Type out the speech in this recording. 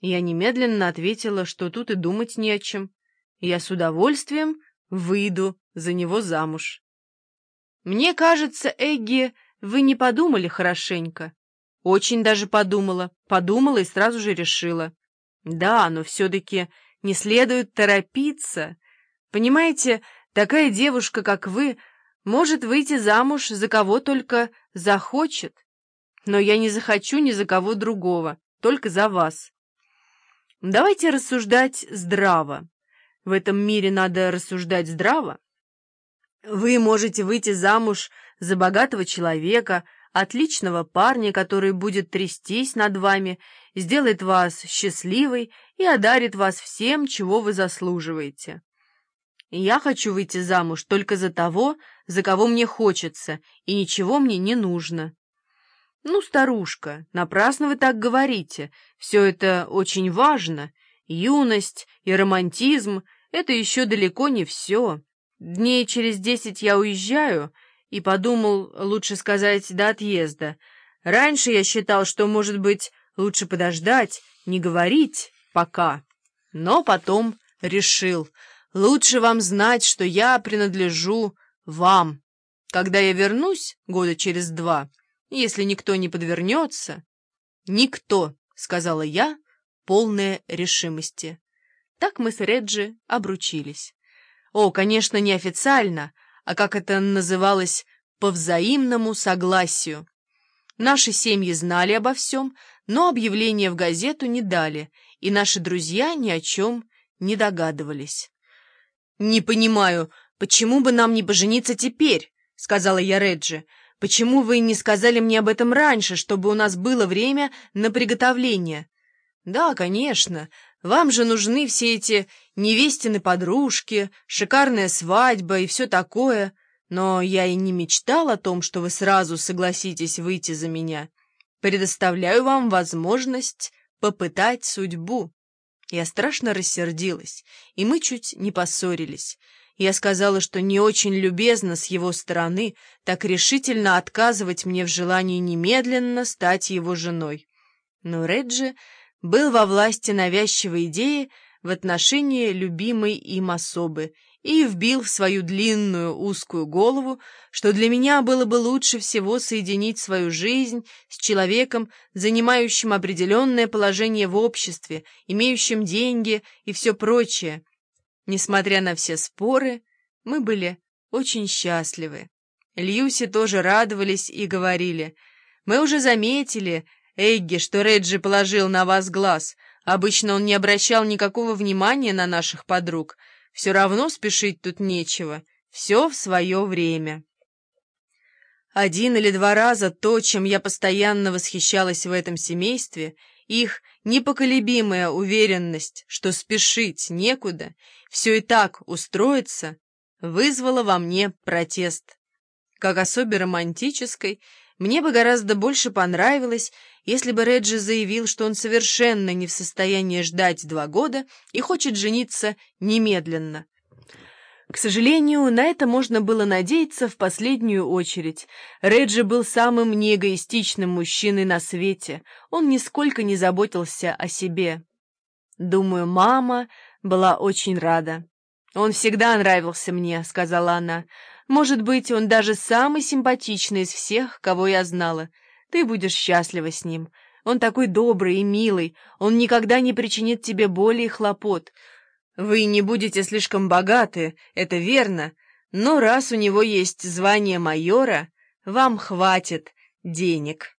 Я немедленно ответила, что тут и думать не о чем. Я с удовольствием выйду за него замуж. Мне кажется, Эгги, вы не подумали хорошенько. Очень даже подумала, подумала и сразу же решила. Да, но все-таки не следует торопиться. Понимаете, такая девушка, как вы, может выйти замуж за кого только захочет. Но я не захочу ни за кого другого, только за вас. Давайте рассуждать здраво. В этом мире надо рассуждать здраво. Вы можете выйти замуж за богатого человека, отличного парня, который будет трястись над вами, сделает вас счастливой и одарит вас всем, чего вы заслуживаете. Я хочу выйти замуж только за того, за кого мне хочется, и ничего мне не нужно. Ну, старушка, напрасно вы так говорите. Все это очень важно. Юность и романтизм — это еще далеко не все. Дней через десять я уезжаю, и подумал, лучше сказать, до отъезда. Раньше я считал, что, может быть, лучше подождать, не говорить пока. Но потом решил, лучше вам знать, что я принадлежу вам. Когда я вернусь года через два, если никто не подвернется... «Никто», — сказала я, полная решимости. Так мы с Реджи обручились. О, конечно, не официально, а как это называлось, по взаимному согласию. Наши семьи знали обо всем, но объявление в газету не дали, и наши друзья ни о чем не догадывались. «Не понимаю, почему бы нам не пожениться теперь?» — сказала я Реджи. «Почему вы не сказали мне об этом раньше, чтобы у нас было время на приготовление?» «Да, конечно. Вам же нужны все эти невестины подружки, шикарная свадьба и все такое. Но я и не мечтал о том, что вы сразу согласитесь выйти за меня. Предоставляю вам возможность попытать судьбу». Я страшно рассердилась, и мы чуть не поссорились. Я сказала, что не очень любезно с его стороны так решительно отказывать мне в желании немедленно стать его женой. Но Реджи был во власти навязчивой идеи в отношении любимой им особы и вбил в свою длинную узкую голову, что для меня было бы лучше всего соединить свою жизнь с человеком, занимающим определенное положение в обществе, имеющим деньги и все прочее. Несмотря на все споры, мы были очень счастливы. Льюси тоже радовались и говорили, «Мы уже заметили, Эгги, что Реджи положил на вас глаз. Обычно он не обращал никакого внимания на наших подруг. Все равно спешить тут нечего. Все в свое время. Один или два раза то, чем я постоянно восхищалась в этом семействе, их непоколебимая уверенность, что спешить некуда, все и так устроится, вызвало во мне протест. Как особо романтической, мне бы гораздо больше понравилось, если бы Реджи заявил, что он совершенно не в состоянии ждать два года и хочет жениться немедленно. К сожалению, на это можно было надеяться в последнюю очередь. Реджи был самым неэгоистичным мужчиной на свете. Он нисколько не заботился о себе. Думаю, мама была очень рада. «Он всегда нравился мне», — сказала она. Может быть, он даже самый симпатичный из всех, кого я знала. Ты будешь счастлива с ним. Он такой добрый и милый, он никогда не причинит тебе боли и хлопот. Вы не будете слишком богаты, это верно, но раз у него есть звание майора, вам хватит денег».